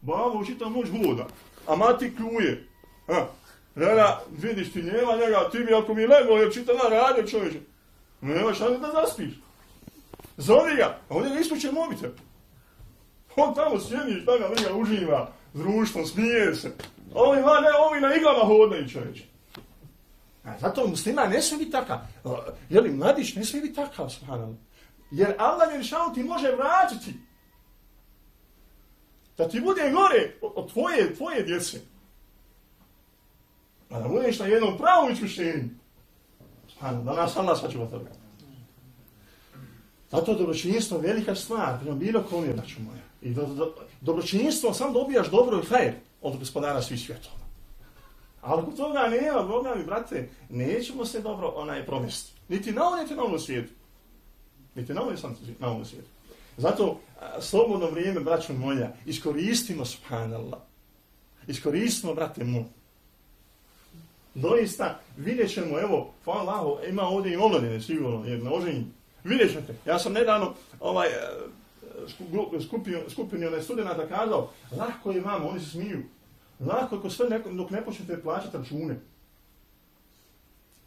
Babo čita noć hoda, a mati kljuje. Ha. Rada, vidiš ti njema njega, ti bi ako mi lego, jer čita na radio čovječe. Nema šta da zaspiš. Zove ga, a ovdje ga ispuće mobitel. On tamo sjedi, šta ga njega uživa, društvo, smije se. Ovi, va, ne, ovi na iglama hodaju čovječe. A zato muslima ne smije biti takav. Jeli, mladić ne smije biti takav, subhanallah. Jer Allah je rešao ti može vratiti. Da ti bude gore od tvoje, tvoje djece. A da budeš na jednom pravom iskušenju. Da nas Allah sačuva toga. Zato dobročinjstvo je velika stvar, prema bilo kom je, braću moja. I do, do, dobročinjstvo sam dobijaš dobro i hajer od gospodara svih svjetova. Ali ako toga nema, Boga mi, brate, nećemo se dobro onaj promesti. Niti na ovom, niti na ovom svijetu. Niti na ovom, na ovom svijetu. Zato, slobodno vrijeme, braćo moja, iskoristimo, subhanallah. Iskoristimo, brate mu. Doista, vidjet ćemo, evo, hvala Allahu, ima ovdje i omladine, sigurno, jer na oženji. Vidjet ćete, ja sam nedavno, ovaj, e, skupio, skupio onaj studenta kazao, lako je vam, oni se smiju, Lako ako sve neko, dok ne počnete plaćati račune.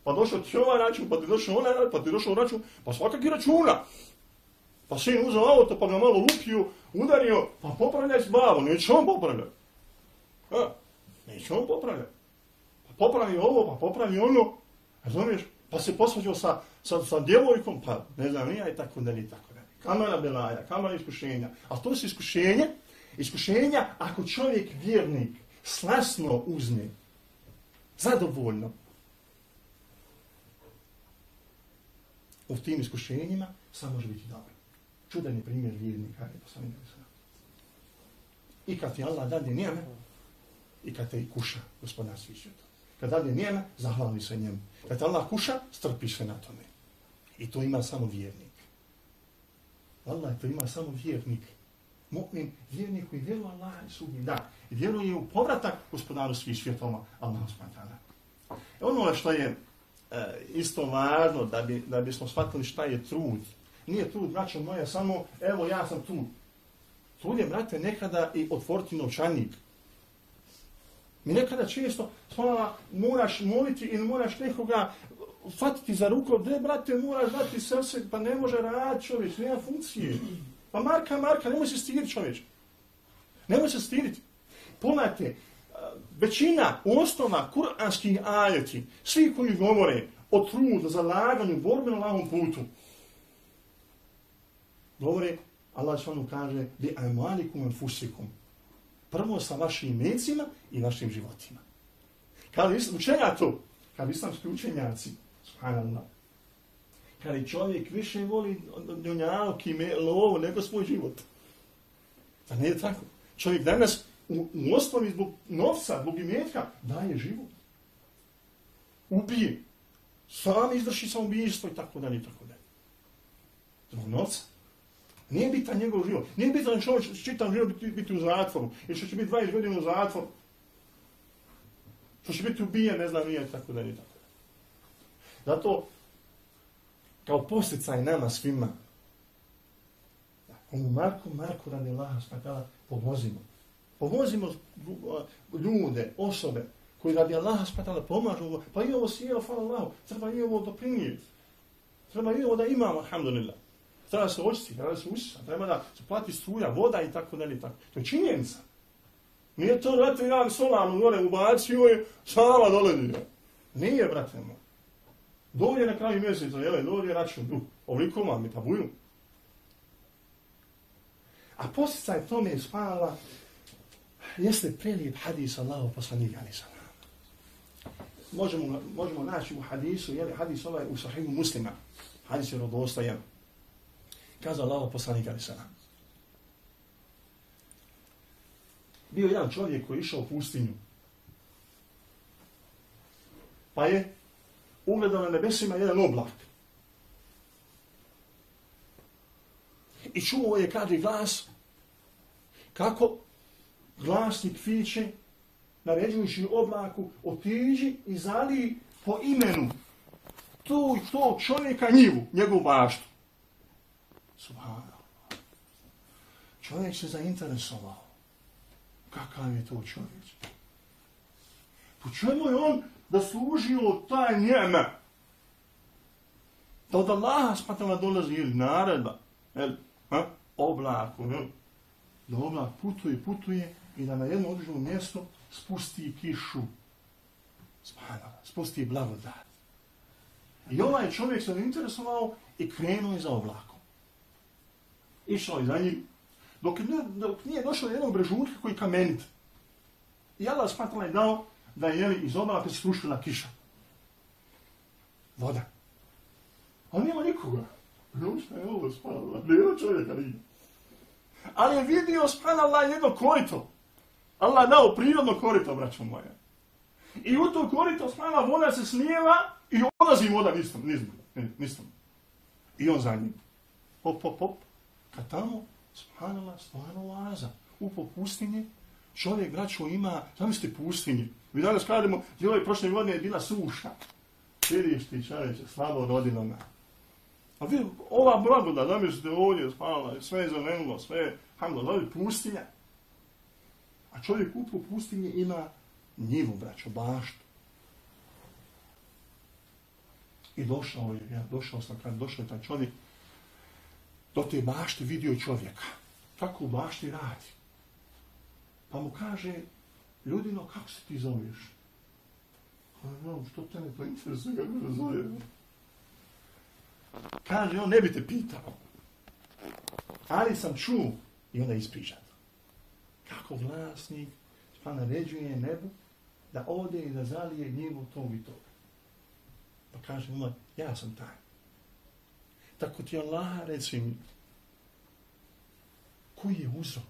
Pa došao ti ovaj račun, pa ti došao onaj račun, pa ti došao račun, pa svakaki računa. Pa sin uzeo auto, pa ga malo lupio, udario, pa popravljaj s bavom, neće on popravljati. Ha, neće on popravljati. Pa popravi ovo, pa popravi ono, razumiješ? Pa se posvađao sa, sa, sa djevojkom, pa ne znam, nija i tako dalje, tako dalje. Kamera belaja, kamera iskušenja. A to su iskušenje, iskušenja ako čovjek vjernik, slasno uzme, zadovoljno, u tim iskušenjima, samo može biti dobro. Čudan je primjer vjernika, je poslanik I kad ti Allah dade njeme, i kad te i kuša, gospodar svi svijeta. Kad dade njeme, zahvali se njemu. Kad te Allah kuša, strpi se na tome. I to ima samo vjernik. Allah to ima samo vjernik mu'min, vjernik koji vjeruje Allah i sudnji dan. I vjeruje u povratak gospodaru svih svjetoma, Allah smatana. E ono što je e, isto važno da, bi, da bismo shvatili šta je trud. Nije tu, braćo moja, samo evo ja sam tu. Tu je, brate, nekada i otvoriti novčanik. Mi nekada često hvala, moraš moliti ili moraš nekoga fatiti za ruku, gdje, brate, moraš dati srce, pa ne može raditi čovjek, nema funkcije. Pa Marka, Marka, nemoj se stiriti čovječ. Nemoj se stiriti. Pogledajte, većina osnova kuranskih ajeti, svi koji govore o trudu, zalaganju, borbi na lavom putu, govore, Allah što kaže, bi amalikum enfusikum. Prvo sa vašim mecima i vašim životima. Kada islam, učenja to? Kada islamski učenjaci, subhanallah, kada čovjek više voli dunjalog i lovu nego svoj život. Da nije tako. Čovjek danas u, u osnovi zbog novca, zbog imetka, daje život. Ubije. Sam izvrši samobijstvo i tako dalje i tako dalje. Zbog novca. Nije bitan njegov život. Nije bitan što će čitam život biti, biti u zatvoru. Ili što će biti 20 godina u zatvoru. Što će biti ubijen, ne znam, nije tako da nije tako. Zato kao posticaj nama svima. Ovu Marku, Marku radi Allah, spakala, pomozimo. Pomozimo eh, ljude, osobe, koji radi Allah, spakala, pomažu. Pa i ovo sjelo, hvala Allahu, treba i ovo doprinijeti. Treba i ovo da imamo, alhamdulillah. Treba se očiti, treba se usisa, treba da se plati struja, voda i tako dalje. Tako. To je činjenica. Nije to, brate, ja solam gore ubacio je, sama doledi. Nije, brate moj. Dovolje na kraju mjeseca, jele, dovolje račun, du, ovoliko vam mi tabuju. Pa a posticaj tome je spala, jeste prelijep hadis Allahu poslanika, ali sam. Možemo, možemo naći u hadisu, jeli hadis ovaj u sahihu muslima. Hadis je rodostajan. Kazao Allah poslanik ali sana. Bio jedan čovjek koji je išao u pustinju. Pa je ugledao na nebesima jedan oblak. I čuo je, kaže, glas, kako glasnik fiće, naređujući oblaku, otiđi i zali po imenu tu i to čovjeka njivu, njegovu baštu. Subhano. Čovjek se zainteresovao. Kakav je to čovjek? Po čemu je on da služio taj njeme? Da od Allaha spatala dolazi ili naredba, ili ha? oblaku, jel? Ono, da oblak putuje, putuje i da na jedno određeno mjesto spusti kišu. Spada, spusti blagodat. I ovaj čovjek se interesovao i krenuo je za oblak. Išao je za njim, dok, ne, dok nije došao do jednog brežutka koji kamenit. I Allah smatala je dao da je jeli, iz obala se kiša. Voda. A nema nikoga. No, šta je ovo, spala, Nema čovjeka, nije. Ali je vidio, spadala jedno korito. Allah dao prirodno korito, braćo moje. I u to korito spala voda se slijeva i odlazi voda nisam, nisam, nisam. I on za njim. Hop, hop, hop. Kad tamo, spadala stvarno laza. U pustinje, čovjek, braćo, ima, zamislite pustinje. Mi danas kažemo, je prošle godine je bila suša. Vidiš ti čovječe, slabo rodilo me. A vi, ova blagoda, zamislite ovdje, spala, sve je zelenulo, sve je, hamdo, dobi pustinja. A čovjek u pustinje ima njivu, braćo, baštu. I došao je, ja došao sam, kad došao je taj čovjek, do te bašte vidio čovjeka. Kako u bašti radi. Pa mu kaže, ljudino, kako se ti zoveš? Ono, što te ne to interesuje, kako se zove? Kaže, on ne bi te pitao. Ali sam čuo i onda ispričan. Kako vlasnik pa naređuje nebu da ode i da zalije njivu tog i toga. Pa kaže, ono, ja sam taj. Tako ti Allaha reci mi, koji je uzrok?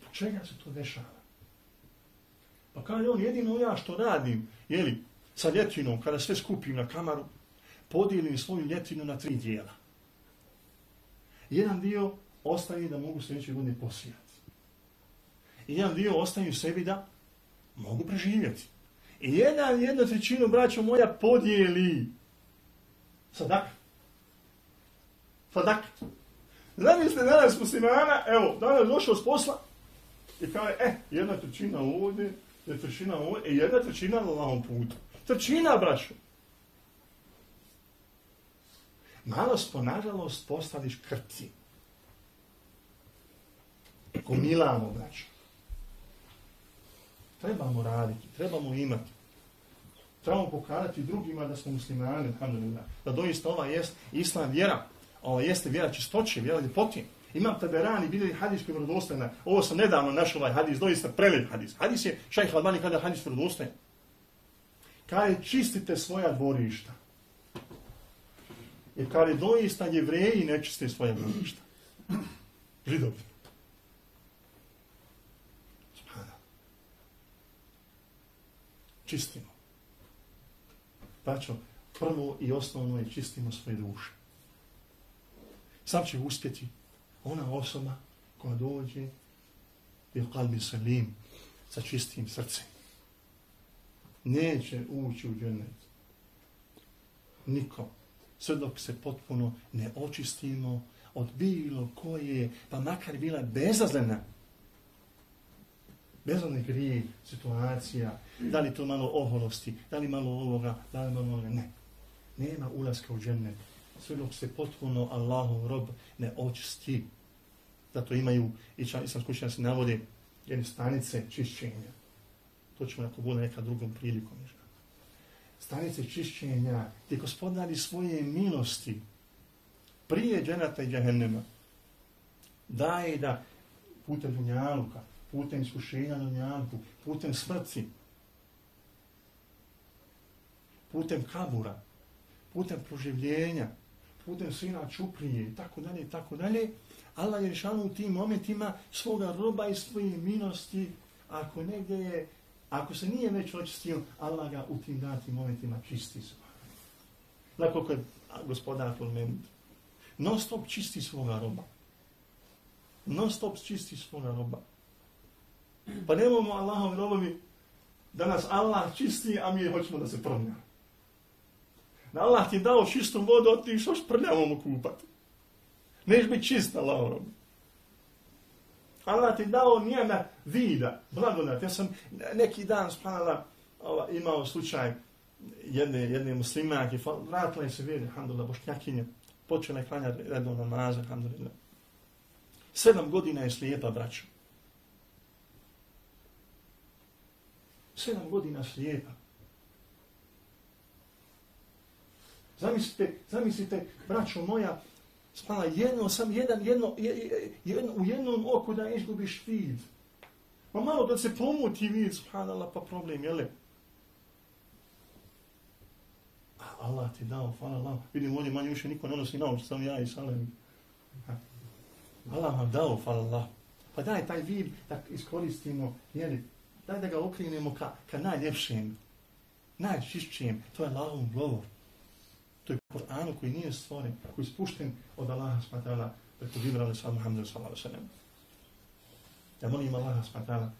Po čega se to dešava? Pa kaže on, jedino ja što radim, jeli, sa ljetinom, kada sve skupim na kamaru, podijelim svoju ljetinu na tri dijela. Jedan dio ostaje da mogu sljedeće godine posijati. Jedan dio ostaje u sebi da mogu preživjeti. I jedan, jednu trećinu, braćo moja, podijeli sadak. Fadak. Zamislite danas muslimana, evo, danas došao s posla i kaže, e, jedna trećina ovdje, jedna trećina ovdje, i jedna trećina na ovom putu. Trećina, braćo. Malo smo, nažalost, postali škrci. Gomilamo, braćo. Trebamo raditi, trebamo imati. Trebamo pokazati drugima da smo muslimani, alhamdulillah. Da doista ova jest islam vjera. Ova jeste vjera čistoće, vjera ljepotin. Imam taberani, bili hadis koji je vrodostajna. Ovo sam nedavno našao ovaj hadis, doista prelijep hadis. Hadis je, šajh Albani kada hadis vrodostajna. Kaže, čistite svoja dvorišta. Jer kada je doista jevreji nečiste svoja dvorišta. Židovi. Čistimo. Pačo, prvo i osnovno je čistimo svoje duše. Sam će uspjeti ona osoba koja dođe bil kalbi salim sa čistim srcem. Neće ući u džennet. Nikom sve dok se potpuno ne očistimo od bilo koje, pa makar bila bezazlena, bezazlena grije situacija, da li to malo oholosti, da li malo ovoga, da li malo ovoga, ne. Nema ulaska u džennet. Sve dok se potpuno Allahov rob ne očisti. Zato imaju, i čan, sam se navode, jedne stanice čišćenja. To ćemo ako bude neka drugom prilikom. Stanice čišćenja, gdje gospodari svoje milosti prije dženata i džahennema daje da putem dunjaluka, putem iskušenja na dunjaluku, putem smrci, putem kabura, putem proživljenja, putem sina čuprije i tako dalje i tako dalje, Allah je šanu u tim momentima svoga roba i svoje milosti, ako negdje je Ako se nije već očistio, Allah ga u tim datim momentima čisti svoga. Lako kad gospodar pomenut. Non stop čisti svoga roba. Non stop čisti svoga roba. Pa nemamo Allahom robovi da nas Allah čisti, a mi hoćemo da se prnja. Da Allah ti dao čistu vodu, a ti što šprljamo mu kupati. Neš biti čist, Allah robi. Allah ti dao nijeme vida, blagodat. Ja sam neki dan spanala, ova, imao slučaj jedne, jedne muslimanke, vratila je se vjeri, alhamdulillah, bošnjakinje, počela je klanjati redno namaze, alhamdulillah. Sedam godina je slijepa, braćo. Sedam godina slijepa. Zamislite, zamislite, braćo moja, spala jedno, sam jedan, jedno, jedno, u jednom oku da izgubiš vid. Ma pa malo da se pomuti vid, subhanallah, pa problem, jel? Allah ti dao, hvala Allah. Vidim ovdje manje više niko ne nosi na oči, sam ja i Salem. Allah vam dao, hvala Allah. Pa daj taj vid da iskoristimo, jeli, daj da ga okrenemo ka, ka najljepšem, najčišćem, to je Allahom govor. To je Kur'an koji nije stvoren, koji je spušten od Allaha smatala preko Vibra ali sad Muhammedu sallahu sallam. Ja molim Allaha smatala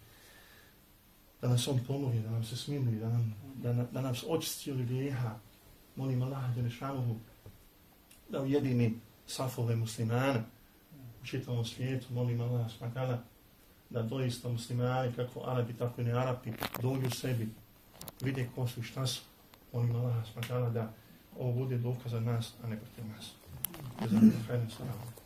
da nas on pomovi, da nam se smili, da nam, da, da nam se očisti od grijeha. Molim Allaha Đelešanuhu da ujedini safove muslimana u čitavom svijetu. Molim Allaha smatala da doista muslimani, kako Arabi, tako i ne Arabi, dođu sebi, vide ko su i šta su. Molim Allaha smatala da ovo bude dokaz za nas, a ne protiv nas. Jezabim, khairan. salamu.